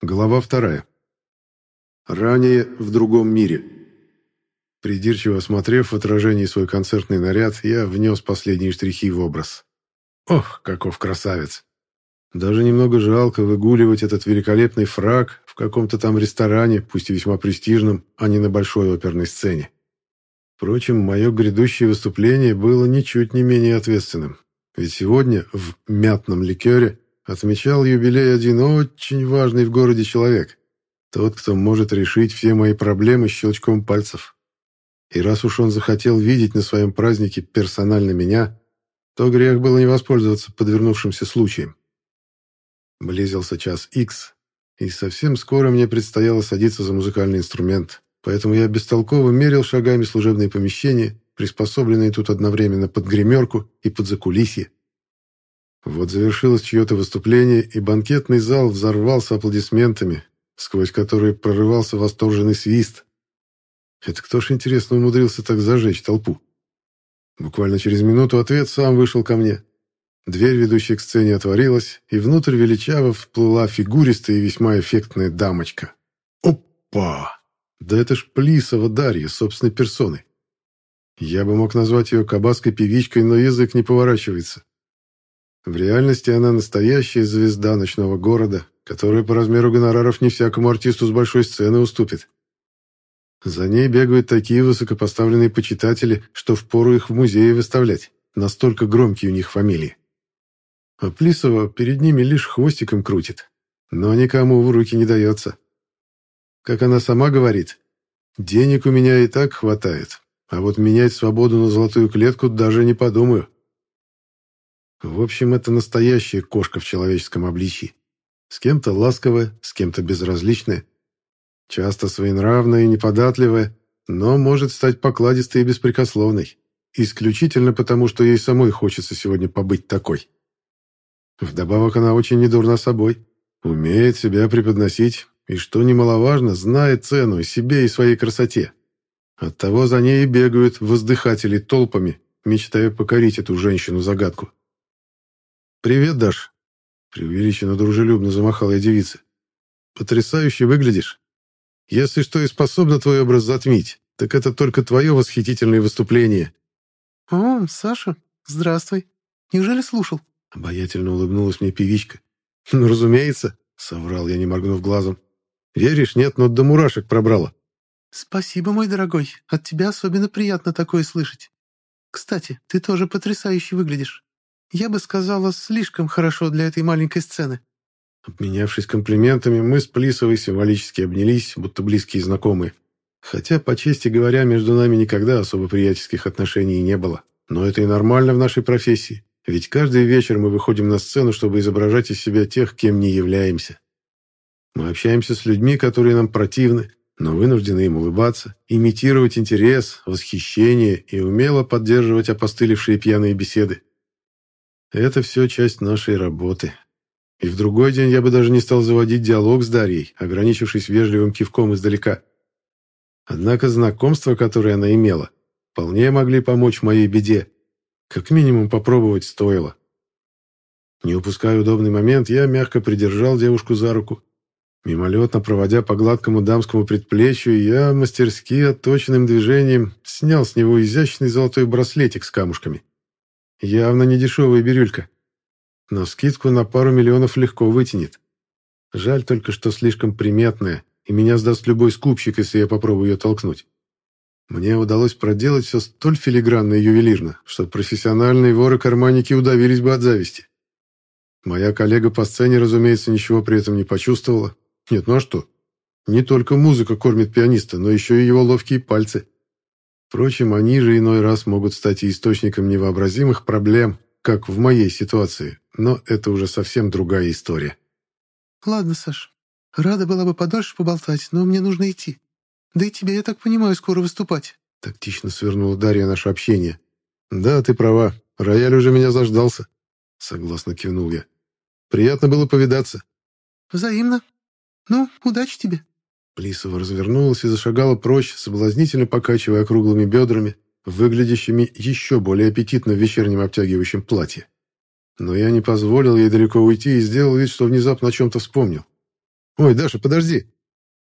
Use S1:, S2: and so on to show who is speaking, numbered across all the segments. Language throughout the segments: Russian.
S1: Глава вторая. Ранее в другом мире. Придирчиво осмотрев в отражении свой концертный наряд, я внес последние штрихи в образ. Ох, каков красавец! Даже немного жалко выгуливать этот великолепный фраг в каком-то там ресторане, пусть и весьма престижном, а не на большой оперной сцене. Впрочем, мое грядущее выступление было ничуть не менее ответственным. Ведь сегодня в «мятном ликере» отмечал юбилей один очень важный в городе человек. Тот, кто может решить все мои проблемы щелчком пальцев. И раз уж он захотел видеть на своем празднике персонально меня, то грех было не воспользоваться подвернувшимся случаем. Близился час икс, и совсем скоро мне предстояло садиться за музыкальный инструмент, поэтому я бестолково мерил шагами служебные помещения, приспособленные тут одновременно под гримерку и под закулисье. Вот завершилось чье-то выступление, и банкетный зал взорвался аплодисментами, сквозь которые прорывался восторженный свист. Это кто ж, интересно, умудрился так зажечь толпу? Буквально через минуту ответ сам вышел ко мне. Дверь, ведущая к сцене, отворилась, и внутрь величаво вплыла фигуристая и весьма эффектная дамочка. Опа! Да это ж Плисова Дарья, собственной персоной. Я бы мог назвать ее кабаской певичкой, но язык не поворачивается. В реальности она настоящая звезда ночного города, которая по размеру гонораров не всякому артисту с большой сцены уступит. За ней бегают такие высокопоставленные почитатели, что впору их в музее выставлять. Настолько громкие у них фамилии. А Плисова перед ними лишь хвостиком крутит. Но никому в руки не дается. Как она сама говорит, «Денег у меня и так хватает, а вот менять свободу на золотую клетку даже не подумаю». В общем, это настоящая кошка в человеческом обличии. С кем-то ласковая, с кем-то безразличная. Часто своенравная и неподатливая, но может стать покладистой и беспрекословной. Исключительно потому, что ей самой хочется сегодня побыть такой. Вдобавок она очень недурна собой. Умеет себя преподносить, и, что немаловажно, знает цену себе и своей красоте. Оттого за ней и бегают воздыхатели толпами, мечтая покорить эту женщину-загадку. «Привет, Даш!» Преувеличенно дружелюбно замахала я девице. «Потрясающе выглядишь. Если что и способна твой образ затмить, так это только твое восхитительное выступление».
S2: «О, Саша, здравствуй. Неужели слушал?»
S1: Обаятельно улыбнулась мне певичка. «Ну, разумеется», — соврал я, не моргнув глазом. «Веришь, нет, но до мурашек пробрала».
S2: «Спасибо, мой дорогой. От тебя особенно приятно такое слышать. Кстати, ты тоже потрясающе выглядишь. Я бы сказала, слишком хорошо для этой маленькой сцены».
S1: Обменявшись комплиментами, мы с Плисовой символически обнялись, будто близкие знакомые. Хотя, по чести говоря, между нами никогда особо приятельских отношений не было. Но это и нормально в нашей профессии. Ведь каждый вечер мы выходим на сцену, чтобы изображать из себя тех, кем не являемся. Мы общаемся с людьми, которые нам противны, но вынуждены им улыбаться, имитировать интерес, восхищение и умело поддерживать опостылевшие пьяные беседы. Это все часть нашей работы. И в другой день я бы даже не стал заводить диалог с Дарьей, ограничившись вежливым кивком издалека. Однако знакомства, которые она имела, вполне могли помочь в моей беде. Как минимум попробовать стоило. Не упуская удобный момент, я мягко придержал девушку за руку. Мимолетно проводя по гладкому дамскому предплечью, я мастерски отточенным движением снял с него изящный золотой браслетик с камушками. Явно не дешевая бирюлька. Но скидку на пару миллионов легко вытянет. Жаль только, что слишком приметная, и меня сдаст любой скупщик, если я попробую ее толкнуть. Мне удалось проделать все столь филигранно и ювелирно, что профессиональные воры-карманники удавились бы от зависти. Моя коллега по сцене, разумеется, ничего при этом не почувствовала. Нет, ну а что? Не только музыка кормит пианиста, но еще и его ловкие пальцы. Впрочем, они же иной раз могут стать и источником невообразимых проблем, как в моей ситуации, но это уже совсем другая история.
S2: «Ладно, Саш, рада была бы подольше поболтать, но мне нужно идти. Да и тебе, я так понимаю, скоро выступать».
S1: Тактично свернула Дарья наше общение. «Да, ты права, рояль уже меня заждался», — согласно кивнул я. «Приятно было повидаться».
S2: «Взаимно. Ну, удачи тебе».
S1: Плисова развернулась и зашагала прочь, соблазнительно покачивая круглыми бедрами, выглядящими еще более аппетитно в вечернем обтягивающем платье. Но я не позволил ей далеко уйти и сделал вид, что внезапно о чем-то вспомнил. Ой, Даша, подожди!»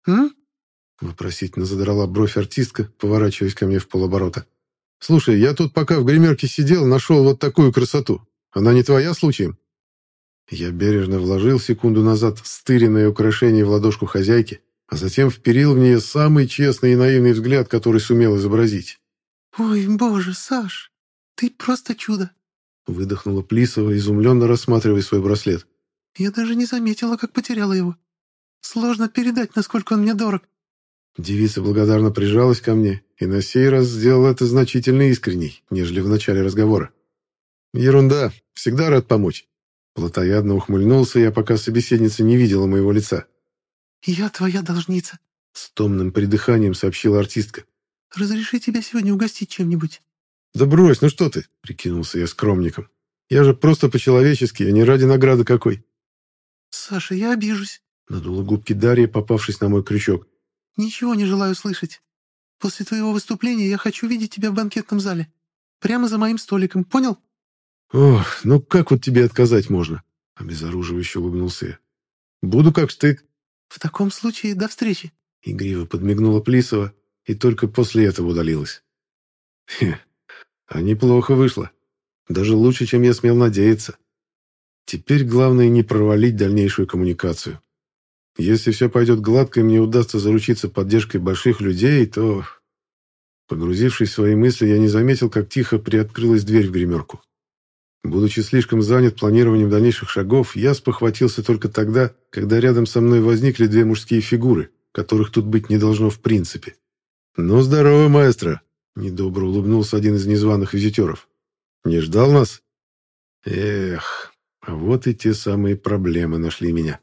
S2: «М?»
S1: — вопросительно задрала бровь артистка, поворачиваясь ко мне в полоборота. «Слушай, я тут пока в гримерке сидел, нашел вот такую красоту. Она не твоя случаем?» Я бережно вложил секунду назад стыренное украшение в ладошку хозяйки, а затем вперил в нее самый честный и наивный взгляд, который сумел изобразить.
S2: «Ой, боже, Саш, ты просто чудо!»
S1: Выдохнула Плисова, изумленно рассматривая свой браслет.
S2: «Я даже не заметила, как потеряла его. Сложно передать, насколько он мне дорог».
S1: Девица благодарно прижалась ко мне и на сей раз сделала это значительно искренней, нежели в начале разговора. «Ерунда. Всегда рад помочь». Платоядно ухмыльнулся я, пока собеседница не видела моего лица.
S2: «Я твоя должница», —
S1: с томным придыханием сообщила артистка.
S2: «Разреши тебя сегодня угостить чем-нибудь».
S1: «Да брось, ну что ты!» — прикинулся я скромником. «Я же просто по-человечески, а не ради награды какой».
S2: «Саша, я обижусь», —
S1: надула губки Дарья, попавшись на мой крючок.
S2: «Ничего не желаю слышать. После твоего выступления я хочу видеть тебя в банкетном зале. Прямо за моим столиком, понял?»
S1: «Ох, ну как вот тебе отказать можно?» — обезоруживающе улыбнулся я. «Буду как штык».
S2: «В таком случае до встречи», —
S1: игриво подмигнула Плисова и только после этого удалилась. Хе, а неплохо вышло. Даже лучше, чем я смел надеяться. Теперь главное не провалить дальнейшую коммуникацию. Если все пойдет гладко и мне удастся заручиться поддержкой больших людей, то... Погрузившись в свои мысли, я не заметил, как тихо приоткрылась дверь в гримерку. Будучи слишком занят планированием дальнейших шагов, я спохватился только тогда, когда рядом со мной возникли две мужские фигуры, которых тут быть не должно в принципе. «Ну, здорово, маэстро!» — недобро улыбнулся один из незваных визитеров. «Не ждал нас?» «Эх, вот и те самые проблемы нашли меня».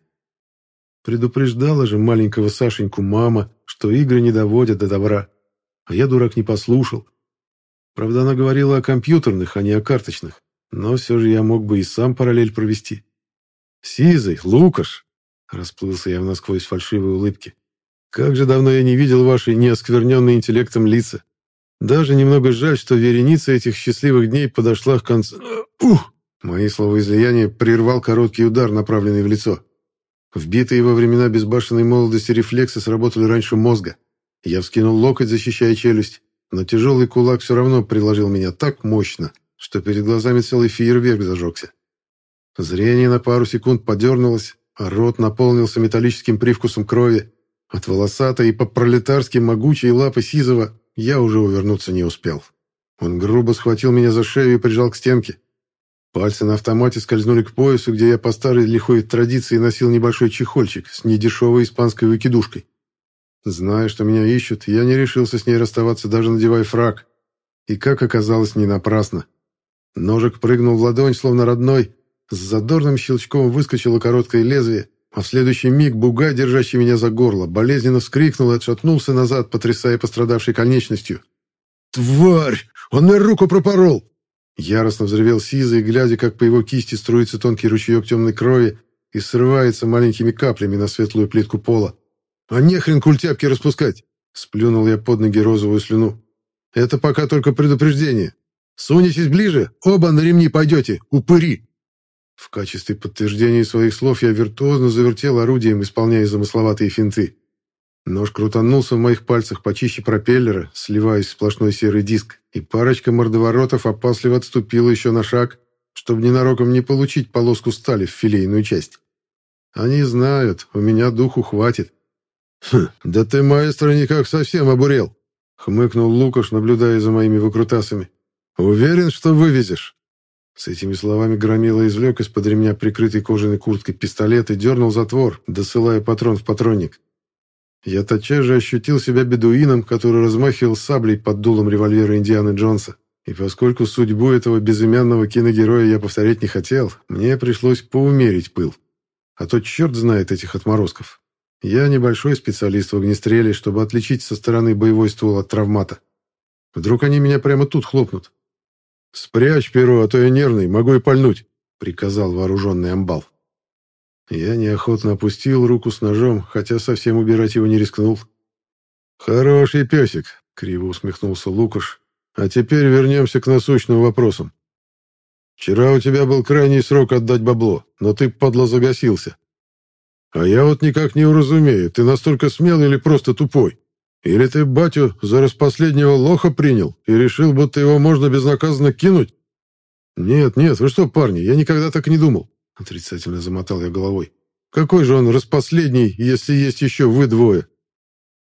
S1: Предупреждала же маленького Сашеньку мама, что игры не доводят до добра. А я, дурак, не послушал. Правда, она говорила о компьютерных, а не о карточных. Но все же я мог бы и сам параллель провести. «Сизый, Лукаш!» — расплылся я в насквозь фальшивой улыбке. «Как же давно я не видел ваши неоскверненные интеллектом лица. Даже немного жаль, что вереница этих счастливых дней подошла к концу... Ух!» Мои словоизлияния прервал короткий удар, направленный в лицо. Вбитые во времена безбашенной молодости рефлексы сработали раньше мозга. Я вскинул локоть, защищая челюсть, но тяжелый кулак все равно приложил меня так мощно, что перед глазами целый фейерверк зажегся. Зрение на пару секунд подернулось, а рот наполнился металлическим привкусом крови. От волосатой и по-пролетарски могучей лапы Сизова я уже увернуться не успел. Он грубо схватил меня за шею и прижал к стенке. Пальцы на автомате скользнули к поясу, где я по старой лихой традиции носил небольшой чехольчик с недешевой испанской выкидушкой. Зная, что меня ищут, я не решился с ней расставаться, даже надевая фраг. И, как оказалось, не напрасно. Ножик прыгнул в ладонь, словно родной. С задорным щелчком выскочило короткое лезвие, а в следующий миг буга, держащий меня за горло, болезненно вскрикнул и отшатнулся назад, потрясая пострадавшей конечностью. «Тварь! Он мне руку пропорол!» Яростно взревел Сизый, глядя, как по его кисти струится тонкий ручеек темной крови и срывается маленькими каплями на светлую плитку пола. «А нехрен культяпки распускать!» Сплюнул я под ноги розовую слюну. «Это пока только предупреждение. Сунетесь ближе, оба на ремни пойдете, упыри!» В качестве подтверждения своих слов я виртуозно завертел орудием, исполняя замысловатые финты. Нож крутанулся в моих пальцах почище пропеллера, сливаясь в сплошной серый диск, и парочка мордоворотов опасливо отступила еще на шаг, чтобы ненароком не получить полоску стали в филейную часть. Они знают, у меня духу хватит. «Хм, да ты, маэстро, никак совсем обурел!» — хмыкнул Лукаш, наблюдая за моими выкрутасами. «Уверен, что вывезешь?» С этими словами Громила извлек из-под ремня прикрытой кожаной курткой пистолет и дернул затвор, досылая патрон в патронник. Я тотчас же ощутил себя бедуином, который размахивал саблей под дулом револьвера Индианы Джонса. И поскольку судьбу этого безымянного киногероя я повторять не хотел, мне пришлось поумерить пыл. А то черт знает этих отморозков. Я небольшой специалист в огнестреле, чтобы отличить со стороны боевой ствол от травмата. Вдруг они меня прямо тут хлопнут. «Спрячь перо, а то я нервный, могу и пальнуть», — приказал вооруженный амбал. Я неохотно опустил руку с ножом, хотя совсем убирать его не рискнул. «Хороший песик», — криво усмехнулся Лукаш. «А теперь вернемся к насущным вопросам. Вчера у тебя был крайний срок отдать бабло, но ты, подло, загасился. А я вот никак не уразумею, ты настолько смелый или просто тупой? Или ты батю за распоследнего лоха принял и решил, будто его можно безнаказанно кинуть? Нет, нет, вы что, парни, я никогда так не думал. Отрицательно замотал я головой. Какой же он распоследний, если есть еще вы двое?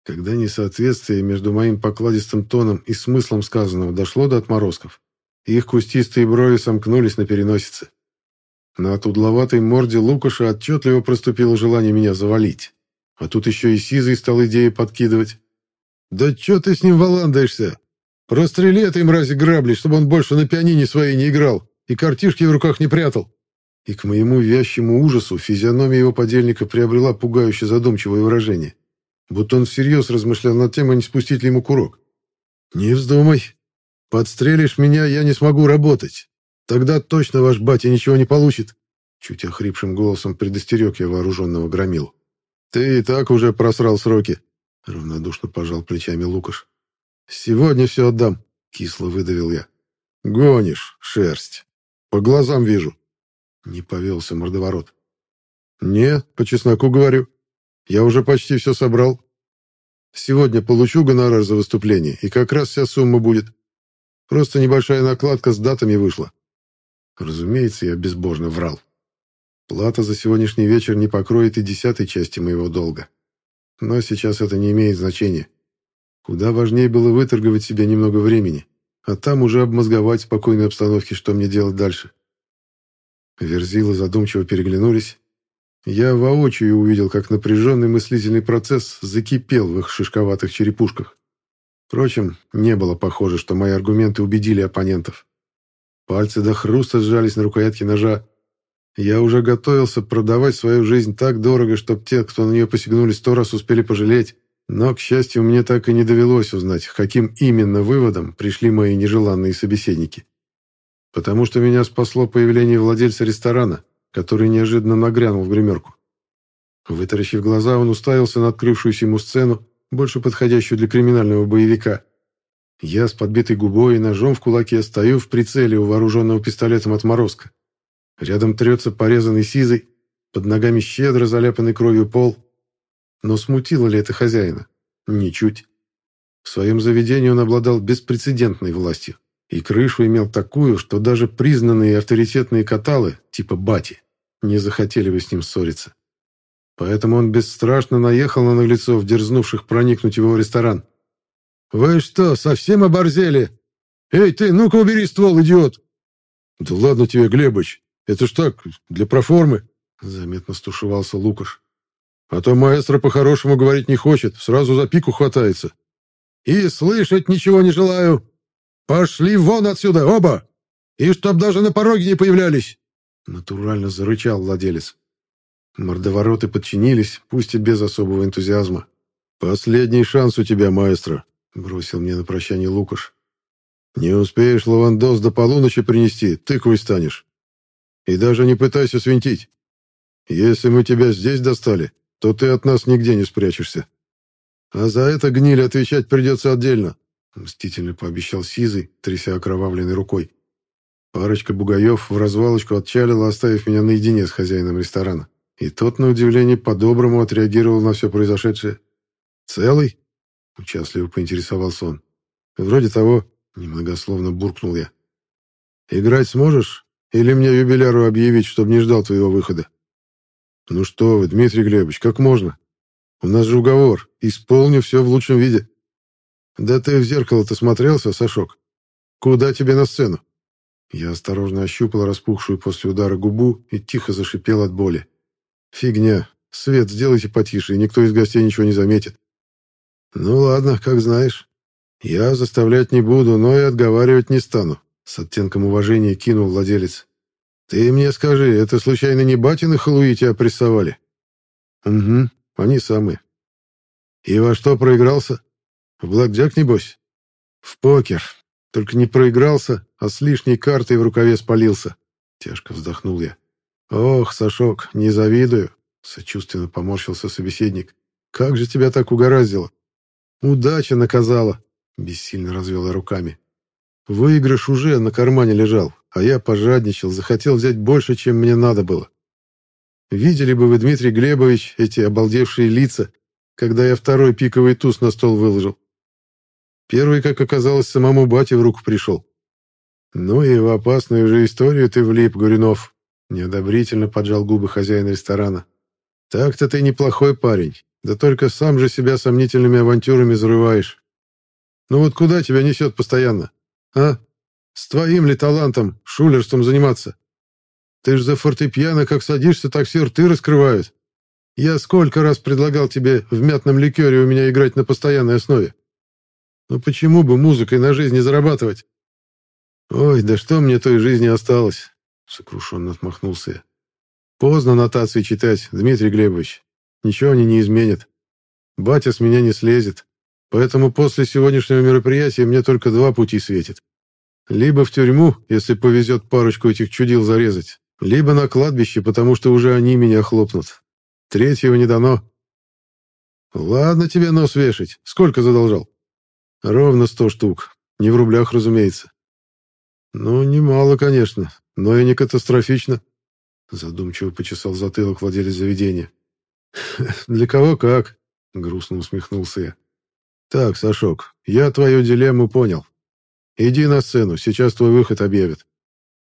S1: Когда несоответствие между моим покладистым тоном и смыслом сказанного дошло до отморозков, их кустистые брови сомкнулись на переносице. На тудловатой морде Лукаша отчетливо проступило желание меня завалить. А тут еще и Сизый стал идеей подкидывать. «Да че ты с ним валандаешься? Прострели этой мрази грабли, чтобы он больше на пианине своей не играл и картишки в руках не прятал». И к моему вящему ужасу физиономия его подельника приобрела пугающе задумчивое выражение. Будто он всерьез размышлял над тем, а не спустить ли ему курок. «Не вздумай. Подстрелишь меня, я не смогу работать. Тогда точно ваш батя ничего не получит». Чуть охрипшим голосом предостерег я вооруженного громил. «Ты и так уже просрал сроки», — равнодушно пожал плечами Лукаш. «Сегодня все отдам», — кисло выдавил я. «Гонишь, шерсть. По глазам вижу». Не повелся мордоворот. «Не, по чесноку говорю. Я уже почти все собрал. Сегодня получу гонорар за выступление, и как раз вся сумма будет. Просто небольшая накладка с датами вышла». Разумеется, я безбожно врал. Плата за сегодняшний вечер не покроет и десятой части моего долга. Но сейчас это не имеет значения. Куда важнее было выторговать себе немного времени, а там уже обмозговать в спокойной обстановке, что мне делать дальше. Верзилы задумчиво переглянулись. Я воочию увидел, как напряженный мыслительный процесс закипел в их шишковатых черепушках. Впрочем, не было похоже, что мои аргументы убедили оппонентов. Пальцы до хруста сжались на рукоятке ножа. Я уже готовился продавать свою жизнь так дорого, чтобы те, кто на нее посягнули сто раз, успели пожалеть. Но, к счастью, мне так и не довелось узнать, каким именно выводом пришли мои нежеланные собеседники потому что меня спасло появление владельца ресторана, который неожиданно нагрянул в гримерку. Вытаращив глаза, он уставился на открывшуюся ему сцену, больше подходящую для криминального боевика. Я с подбитой губой и ножом в кулаке стою в прицеле у вооруженного пистолетом отморозка. Рядом трется порезанный сизый, под ногами щедро заляпанный кровью пол. Но смутило ли это хозяина? Ничуть. В своем заведении он обладал беспрецедентной властью. И крышу имел такую, что даже признанные авторитетные каталы, типа Бати, не захотели бы с ним ссориться. Поэтому он бесстрашно наехал на наглецов, дерзнувших проникнуть в его ресторан. «Вы что, совсем оборзели? Эй, ты, ну-ка убери ствол, идиот!» «Да ладно тебе, Глебыч, это ж так, для проформы», — заметно стушевался Лукаш. «А то маэстро по-хорошему говорить не хочет, сразу за пику хватается». «И слышать ничего не желаю!» «Пошли вон отсюда, оба! И чтоб даже на пороге не появлялись!» Натурально зарычал владелец. Мордовороты подчинились, пусть и без особого энтузиазма. «Последний шанс у тебя, маэстро», — бросил мне на прощание Лукаш. «Не успеешь лавандос до полуночи принести, тыквой станешь. И даже не пытайся свинтить. Если мы тебя здесь достали, то ты от нас нигде не спрячешься. А за это гниль отвечать придется отдельно. Мстительно пообещал Сизый, тряся окровавленной рукой. Парочка бугаев в развалочку отчалила, оставив меня наедине с хозяином ресторана. И тот, на удивление, по-доброму отреагировал на все произошедшее. «Целый?» — участливо поинтересовался он. «Вроде того», — немногословно буркнул я. «Играть сможешь? Или мне юбиляру объявить, чтобы не ждал твоего выхода?» «Ну что вы, Дмитрий Глебович, как можно? У нас же уговор. Исполню все в лучшем виде». «Да ты в зеркало-то смотрелся, Сашок? Куда тебе на сцену?» Я осторожно ощупал распухшую после удара губу и тихо зашипел от боли. «Фигня. Свет сделайте потише, и никто из гостей ничего не заметит». «Ну ладно, как знаешь. Я заставлять не буду, но и отговаривать не стану», — с оттенком уважения кинул владелец. «Ты мне скажи, это случайно не батины халуи тебя прессовали?» «Угу, они самые». «И во что проигрался?» В блэкджек, небось? В покер. Только не проигрался, а с лишней картой в рукаве спалился. Тяжко вздохнул я. Ох, Сашок, не завидую. Сочувственно поморщился собеседник. Как же тебя так угораздило? Удача наказала. Бессильно развел я руками. Выигрыш уже на кармане лежал, а я пожадничал, захотел взять больше, чем мне надо было. Видели бы вы, Дмитрий Глебович, эти обалдевшие лица, когда я второй пиковый туз на стол выложил. Первый, как оказалось, самому бате в руку пришел. Ну и в опасную же историю ты влип, Гуринов. Неодобрительно поджал губы хозяин ресторана. Так-то ты неплохой парень, да только сам же себя сомнительными авантюрами зарываешь. Ну вот куда тебя несет постоянно? А? С твоим ли талантом, шулерством заниматься? Ты ж за фортепиано как садишься, так все рты раскрывают. Я сколько раз предлагал тебе в мятном ликере у меня играть на постоянной основе. Ну почему бы музыкой на жизнь не зарабатывать? Ой, да что мне той жизни осталось? Сокрушенно отмахнулся я. Поздно нотации читать, Дмитрий Глебович. Ничего они не изменят. Батя с меня не слезет. Поэтому после сегодняшнего мероприятия мне только два пути светит. Либо в тюрьму, если повезет парочку этих чудил зарезать, либо на кладбище, потому что уже они меня хлопнут. Третьего не дано. Ладно тебе нос вешать. Сколько задолжал? Ровно сто штук. Не в рублях, разумеется. Ну, немало, конечно, но и не катастрофично. Задумчиво почесал затылок владелец заведения. Для кого как? Грустно усмехнулся я. Так, Сашок, я твою дилемму понял. Иди на сцену, сейчас твой выход объявят.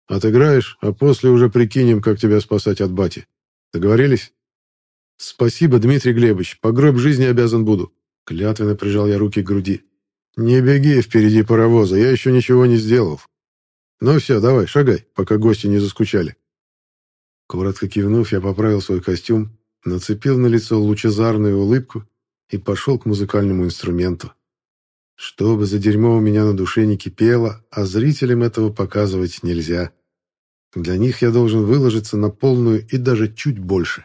S1: Отыграешь, а после уже прикинем, как тебя спасать от бати. Договорились? Спасибо, Дмитрий Глебович, по гроб жизни обязан буду. Клятвенно прижал я руки к груди. Не беги впереди паровоза, я еще ничего не сделал. Ну все, давай, шагай, пока гости не заскучали. Коротко кивнув, я поправил свой костюм, нацепил на лицо лучезарную улыбку и пошел к музыкальному инструменту. Что бы за дерьмо у меня на душе не кипело, а зрителям этого показывать нельзя. Для них я должен выложиться на полную и даже чуть больше.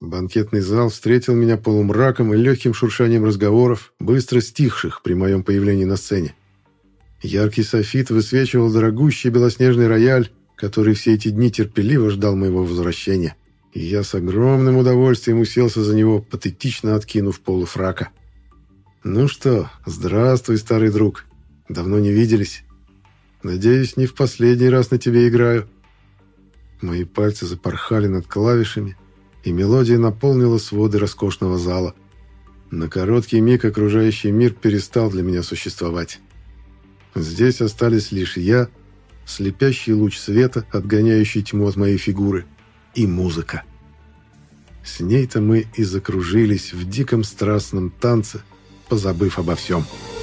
S1: Банкетный зал встретил меня полумраком и легким шуршанием разговоров, быстро стихших при моем появлении на сцене. Яркий софит высвечивал дорогущий белоснежный рояль, который все эти дни терпеливо ждал моего возвращения. И я с огромным удовольствием уселся за него, патетично откинув полу фрака. «Ну что, здравствуй, старый друг. Давно не виделись. Надеюсь, не в последний раз на тебе играю». Мои пальцы запорхали над клавишами, и мелодия наполнила своды роскошного зала. На короткий миг окружающий мир перестал для меня существовать. Здесь остались лишь я, слепящий луч света, отгоняющий тьму от моей фигуры, и музыка. С ней-то мы и закружились в диком страстном танце, позабыв обо всем. «Музыка»